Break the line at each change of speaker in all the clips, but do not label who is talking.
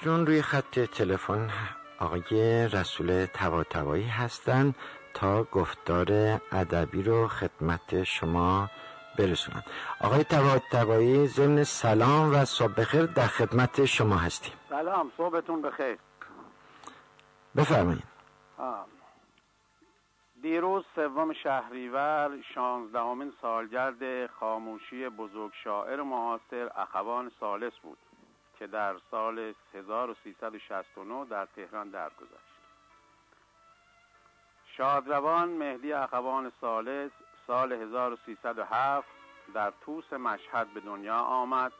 اکنون روی خط تلفن آقای رسول تواتوایی هستند تا گفتار ادبی رو خدمت شما برسونم آقای تواتوایی ضمن سلام و صبح بخیر در خدمت شما هستیم.
سلام صبحتون بخیر.
بفرمایید.
دیروز سوم شهریور شانزدهمین سالگرد خاموشی بزرگ شاعر معاصر اخوان سالس بود. که در سال 1369 در تهران درگذشت. شادروان مهدی اخوان سالس سال 1307 در توس مشهد به دنیا آمد.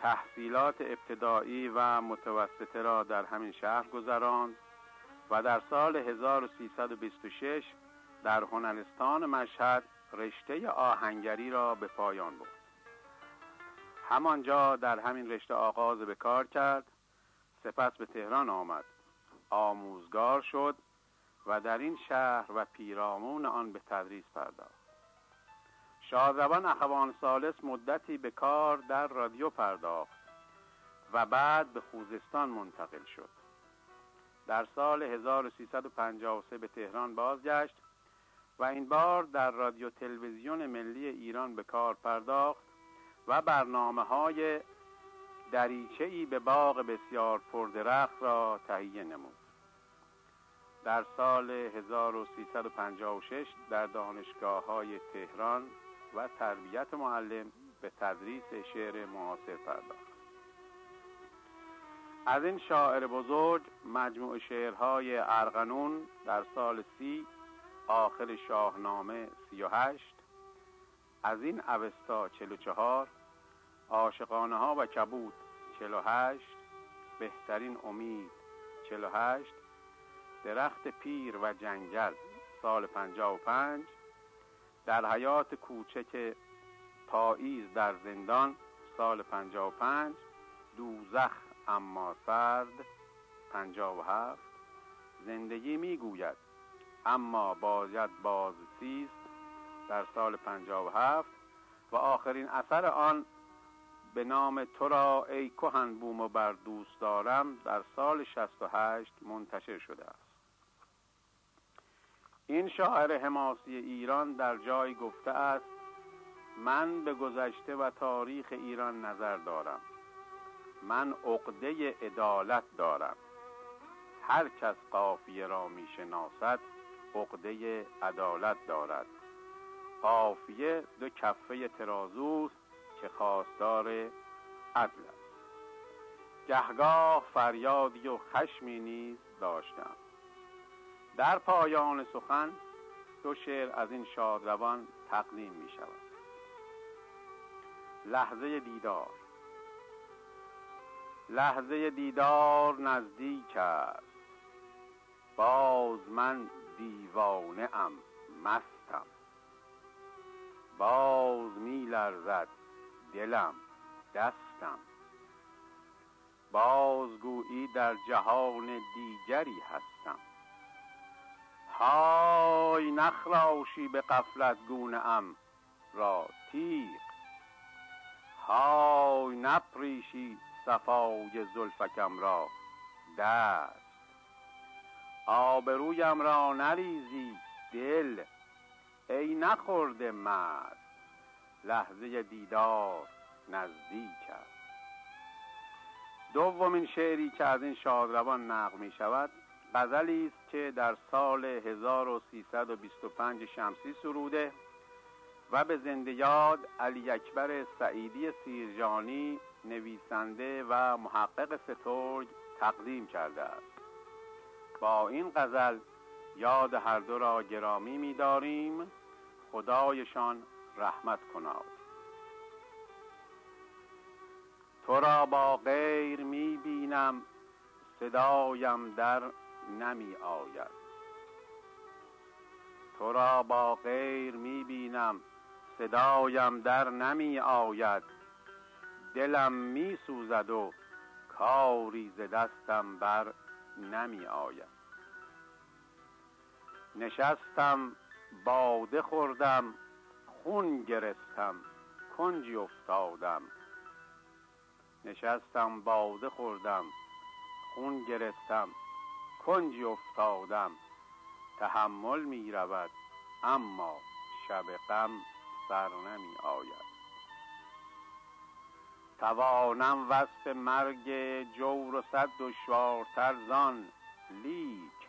تحصیلات ابتدایی و متوسطه را در همین شهر گذراند و در سال 1326 در هنرستان مشهد رشته آهنگری را به پایان برد. همانجا در همین رشته آغاز به کار کرد سپس به تهران آمد. آموزگار شد و در این شهر و پیرامون آن به تدریس پرداخت. شادروان اخوان سالس مدتی به کار در رادیو پرداخت و بعد به خوزستان منتقل شد. در سال 1353 به تهران بازگشت و این بار در رادیو تلویزیون ملی ایران به کار پرداخت و برنامه های دریچه ای به باغ بسیار پردرخت را تهیه نمود. در سال 1356 در دانشگاه های تهران و تربیت معلم به تدریس شعر معاصر پرداخت. از این شاعر بزرگ مجموع شعرهای ارغنون در سال سی آخر شاهنامه سی و هشت از این اوستا چلو چهار عاشقانه ها و کبود چلو هشت بهترین امید چلو هشت درخت پیر و جنگل سال پنجاه و پنج در حیات کوچک پاییز در زندان سال پنجاه و پنج دوزخ اما سرد پنجاه و هفت زندگی می‌گوید اما باید باز سیست در سال پنجاه و هفت و آخرین اثر آن به نام تو را ای کهن بوم و بر دوست دارم در سال شست و هشت منتشر شده است. این شاعر حماسی ایران در جای گفته است من به گذشته و تاریخ ایران نظر دارم. من عقده عدالت دارم. هر کس قافیه را می‌شناسد عقده عدالت دارد. قافیه دو کفه ترازوست که خواستار عدل است. گهگاه فریادی و خشمی نیز داشتم. در پایان سخن دو شعر از این شادروان تقدیم می شود. لحظه دیدار. لحظه دیدار نزدیک است. باز من دیوانه ام مستم باز می لرزد دلم دستم. بازگویی در جهان دیگری هستم. های نخراشی به قفلت گونه ام را تیغ های نپریشی صفای زلفکم را دست. آبرویم را نریزی دل. ای نخورده مست لحظه دیدار نزدیک است. دومین شعری که از این شادروان نقل می شود غزلی است که در سال 1325 شمسی سروده و به زنده یاد علی اکبر سعیدی سیرجانی نویسنده و محقق سترگ تقدیم کرده است. با این غزل یاد هر دو را گرامی می‌داریم. خدایشان رحمت کناد. تو را با غیر می‌بینم صدایم در نمی آید تو را با غیر می‌بینم صدایم در نمی آید دلم می سوزد و کاری ز دستم بر نمی آید نشستم باده خوردم خون گرستم کنجی افتادم. نشستم باده خوردم خون گرفتم کنجی افتادم. تحمل می رود اما شب غم سر نمی آید. توانم وصف مرگ جور و صد دشوارتر زان لیک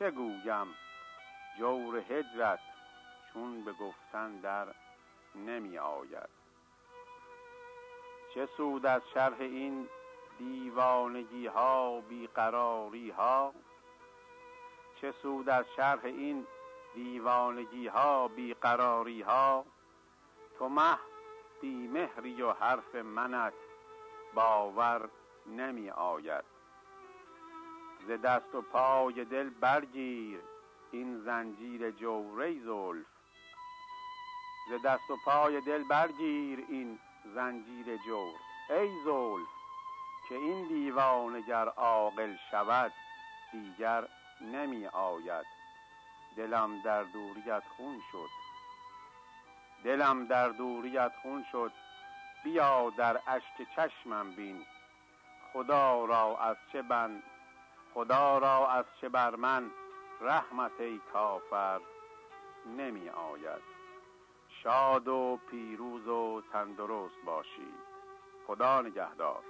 چه گویم؟ جور هجرت چون به گفتن در نمی آید. چه سود از شرح این دیوانگی ها بیقراری ها چه سود از شرح این دیوانگی ها بیقراری ها تو مه مهری و حرف منت باور نمی آید. ز دست و پای دل برگیر. این زنجیر جوری زلف. ز دست و پای دل برگیر این زنجیر جور ای زلف که این دیوانگر عاقل شود دیگر نمی آید. دلم در دوریت خون شد. دلم در دوریت خون شد. بیا در اشک چشمم بین. خدا را از چه بند خدا را از چه بر من رحمت ای کافر نمی آید. شاد و پیروز و تندرست باشید. خدا نگهدار.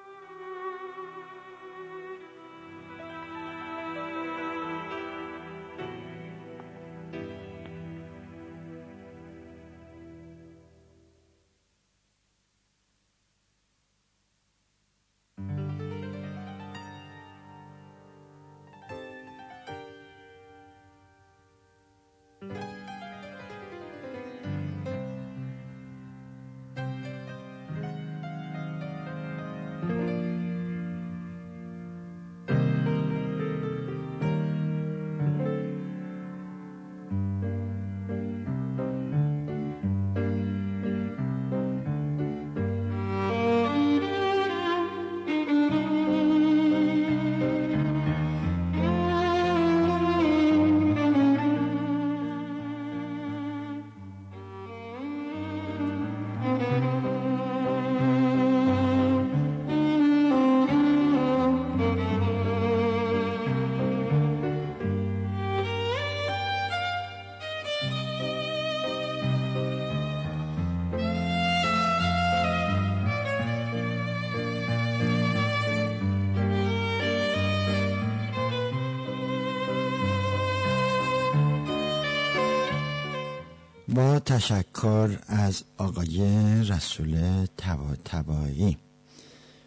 با تشکر از آقای رسول تبا تبایی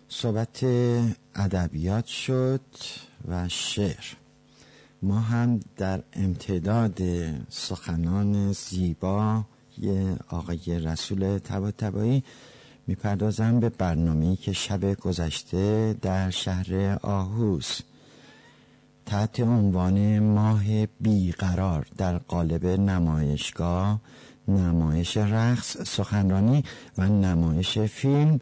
صحبت ادبیات شد و شعر. ما هم در امتداد سخنان زیبا آقای رسول تبا تبایی می‌پردازم به برنامه‌ای که شب گذشته در شهر آهوس تحت عنوان ماه بیقرار در قالب نمایشگاه نمایش رقص سخنرانی و نمایش فیلم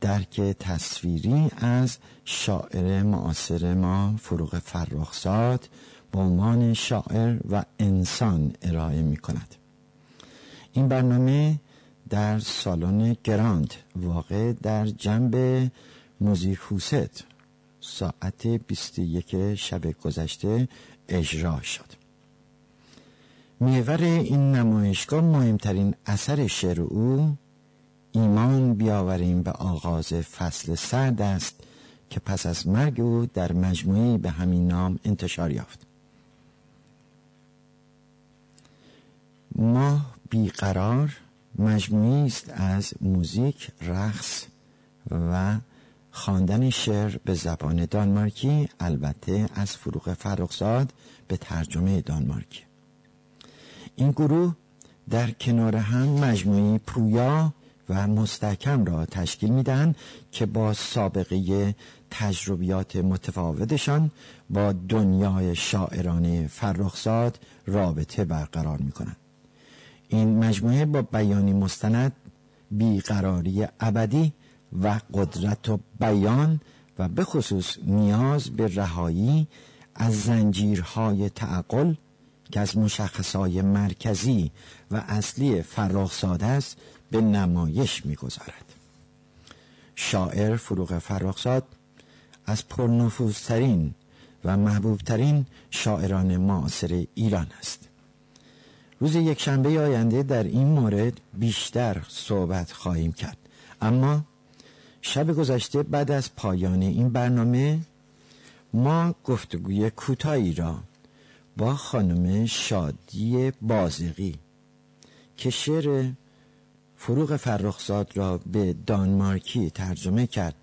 درک تصویری از شاعر معاصر ما فروغ فرخزاد به عنوان شاعر و انسان ارائه می کند این برنامه در سالن گراند واقع در جنب موزیک ساعت 21 شب گذشته اجرا شد. میور این نمایشگاه مهمترین اثر شعر او ایمان بیاوریم به آغاز فصل سرد است که پس از مرگ او در مجموعی به همین نام انتشار یافت. ماه بیقرار مجموعی است از موزیک، رقص و خواندن شعر به زبان دانمارکی البته از فروغ فرخزاد به ترجمه دانمارکی این گروه در کنار هم مجموعی پویا و مستحکم را تشکیل میدن که با سابقه تجربیات متفاوتشان با دنیای شاعرانه فرخزاد رابطه برقرار می کنند. این مجموعه با بیانی مستند بیقراری ابدی و قدرت و بیان و به خصوص نیاز به رهایی از زنجیرهای تعقل که از مشخصهای مرکزی و اصلی فراغ است به نمایش می‌گذارد. شاعر فروغ فرخزاد از پرنفوذترین و محبوبترین شاعران معاصر ایران است. روز یکشنبه آینده در این مورد بیشتر صحبت خواهیم کرد. اما شب گذشته بعد از پایان این برنامه ما گفتگوی کوتاهی را با خانم شادی بازقی که شعر فروغ فرخزاد را به دانمارکی ترجمه کرد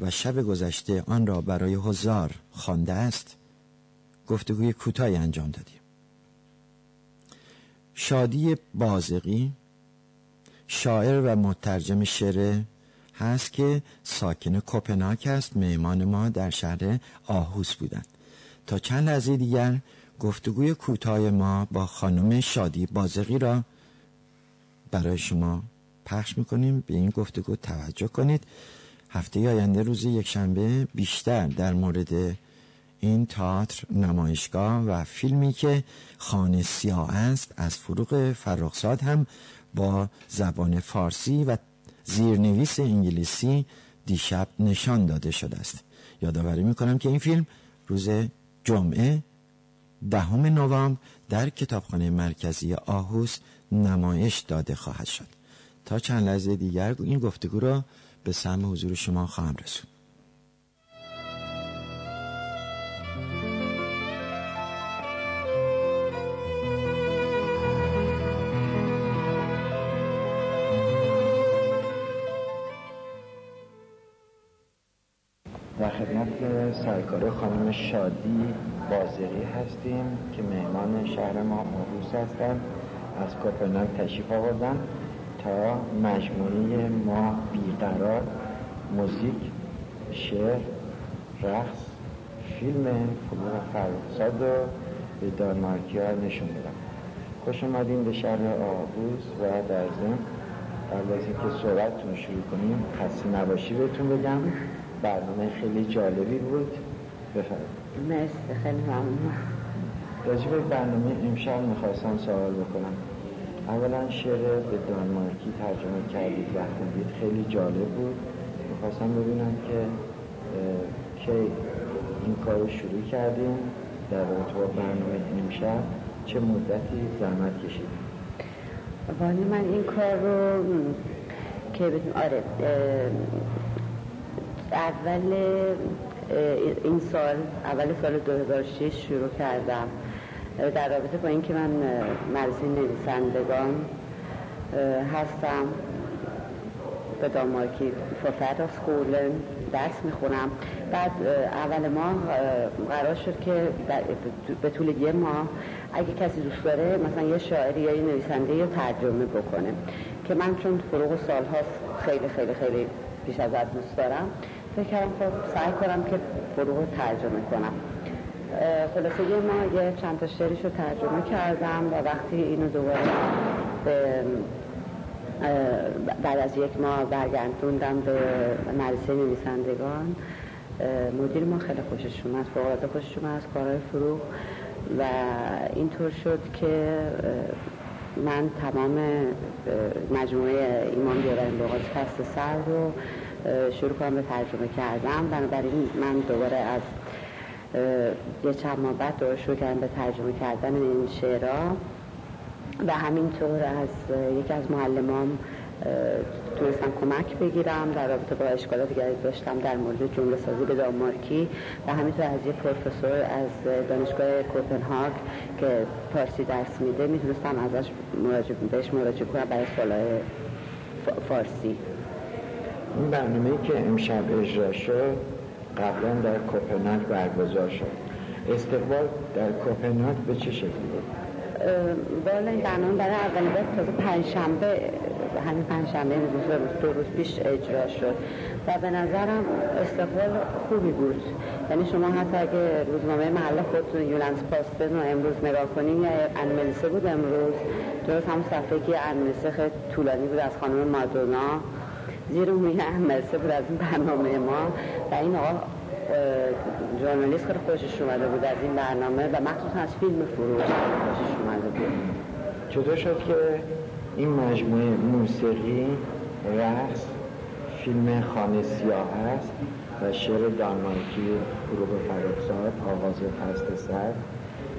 و شب گذشته آن را برای هزار خوانده است گفتگوی کوتاهی انجام دادیم. شادی بازقی شاعر و مترجم شعر هست که ساکن کوپنهاگ است. مهمان ما در شهر آهوس بودند تا چند لحظه دیگر گفتگوی کوتاه ما با خانم شادی بازقی را برای شما پخش می‌کنیم. به این گفتگو توجه کنید. هفته آینده روز یکشنبه بیشتر در مورد این تئاتر نمایشگاه و فیلمی که خانه سیاه است از فروغ فرخزاد هم با زبان فارسی و زیرنویس انگلیسی دیشب نشان داده شده است. یادآوری می‌کنم که این فیلم روز جمعه دهم نوامبر در کتابخانه مرکزی آهوس نمایش داده خواهد شد. تا چند لحظه دیگر این گفتگو را به سهم حضور شما خواهم رسوند. شادی بازقی هستیم که مهمان شهر ما موروس هستند از کوپنهاگ تشریف آوردن تا مجموعه ما بیقرار. موزیک شعر رقص فیلم فلور فرخزاد رو به دانمارکی ها نشون بدم خوش آمدین به شهر آبوز و در ضمن قبل از اینکه صحبتتون شروع کنیم خسته نباشی بهتون بگم. برنامه خیلی جالبی بود. بفرمایید.
مرسی خیلی ممنون.
برنامه امشب می‌خواستم سوال بکنم. اولا شعر به دانمارکی ترجمه کردید و خوندید خیلی جالب بود. می‌خواستم ببینم که که این کار رو شروع کردیم در رابطه با برنامه امشب. چه مدتی زحمت کشید
ولی من این کار رو که آره اول این سال اول سال 2006 شروع کردم. در رابطه با اینکه من مرزی نویسندگان هستم. به دانمارکی ففر سکولن درس می‌خونم. بعد اول ما قرار شد که به طول یه ماه اگه کسی دوست داره مثلا یه شاعری یا یه نویسنده رو ترجمه بکنه. که من چون فروغ سال هاست خیلی خیلی خیلی پیش از دوست دارم. فکر کردم خب سعی کنم که فروغ ترجمه کنم. خلاصه ما یه چند تا شعریش رو ترجمه کردم و وقتی اینو دوباره به بعد از یک ماه برگردوندم به مدرسه نویسندگان مدیر ما خیلی خوشش اومد فوقالعاده خوشش اومد از کارهای فروغ و اینطور شد که من تمام مجموعه ایمان بیاوریم لغات فصل سر رو شروع کنم به ترجمه کردم بنابراین من دوباره از یه چند ماه بعد دوباره شروع کردم به ترجمه کردن این شعرها. و همینطور از یکی از معلمام تونستم کمک بگیرم در رابطه با اشکالاتی که داشتم در مورد جمله سازی به دانمارکی. و همینطور از یک پروفسور از دانشگاه کوپنهاگ که فارسی درس میده می‌تونستم ازش مراجعه بهش مراجعه کنم برای سوالای فارسی.
این برنامه که امشب اجرا شد قبلا در کوپنهاگ برگزار شد. استقبال در کوپنهاگ به چه شکلی بود؟
والا این برنامه برای اولین بار تازه پنجشنبه همین پنجشنبه روز دو روز پیش اجرا شد. و به نظرم استقبال خوبی بود. یعنی شما حتی اگه روزنامه محل خودتون یولنس پاستن رو امروز نگاه کنین یا انملیسه بود امروز. درست هم صفحه که انملیسه خیلی طولانی بود از خانم مادونا. زیر اون انملیسه بود از برنامه ما. و این آقا ژورنالیست خیلی خوشش اومده بود از این برنامه و مخصوصا از فیلم فروش خوشش اومده بود.
چطور شد که این مجموعه موسیقی رقص فیلم خانه سیاه هست و شعر دانمارکی فروغ فرخزاد آواز فست سر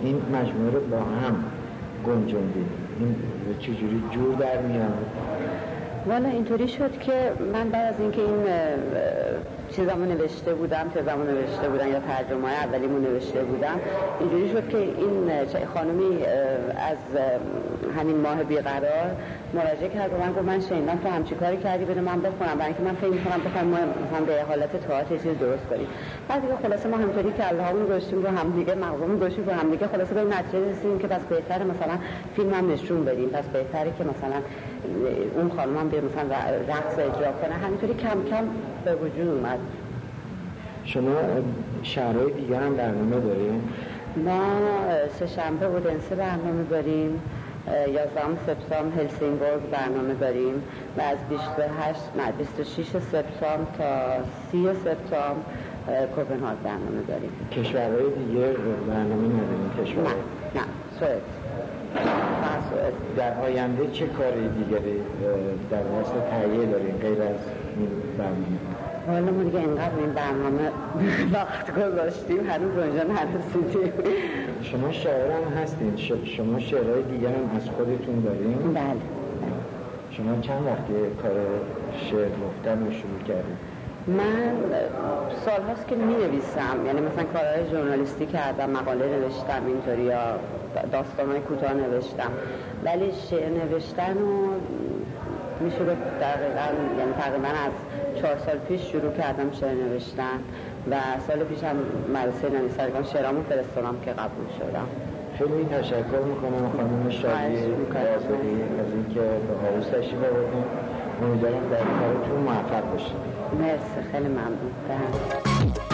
این مجموعه رو با هم گنجوندید این چجوری جور در میاد؟
والا اینطوری شد که من بعد از اینکه این چیزامو نوشته بودم تزامو نوشته بودم یا ترجمه های اولیمو نوشته بودم اینجوری شد که این خانمی از همین ماه بیقرار مراجعه کرد و من گفت من شنیدم تو همچی کاری کردی بده من بخونم. برای اینکه من فکر می‌کنم بخوایم ما مثلا به حالت تئاتر چیز درست کنیم. بعد دیگه خلاصه ما همطوری که اللهامون گذاشتیم رو هم دیگه مغزمون گذاشتیم رو هم دیگه خلاصه به نتیجه رسیدیم که پس بهتره مثلا فیلم هم نشون بدیم. پس بهتره که مثلا اون خانم هم به مثلا رقص اجرا کنه همینطوری کم کم به وجود اومد.
شما شهرهای دیگه هم برنامه داریم؟
ما سه شنبه اودنسه برنامه داریم 11 سپتامبر هلسینگورگ برنامه داریم و از 28 نه 26 سپتامبر تا 30 سپتامبر کوپنهاگ برنامه داریم.
کشورهای دیگه برنامه نداریم کشور نه
نه سوئد.
در آینده چه کاری دیگری در واسه تهیه داریم غیر از این برنامه.
حالا ما دیگه اینقدر این برنامه وقت گذاشتیم هنوز اونجا نرسیدیم.
شما شاعر هم هستین شما شعرهای دیگر هم از خودتون داریم
بله.
شما چند وقتی کار شعر گفتن رو شروع کردید
من سال هاست که می نویسم یعنی مثلا کارهای ژورنالیستی کردم مقاله نوشتم اینطوری یا داستان های کوتاه نوشتم. ولی شعر نوشتن رو میشه به دقیقا یعنی تقریبا از چهار سال پیش شروع کردم شعر نوشتن و سال پیش هم مدرسه نویسندگان شعرامو فرستادم که قبول شدم.
خیلی تشکر می‌کنم خانم شادی از اینکه به آروز تشریف آوردیم امیدوارم در کارتون موفق باشید
مرسی خیلی ممنون.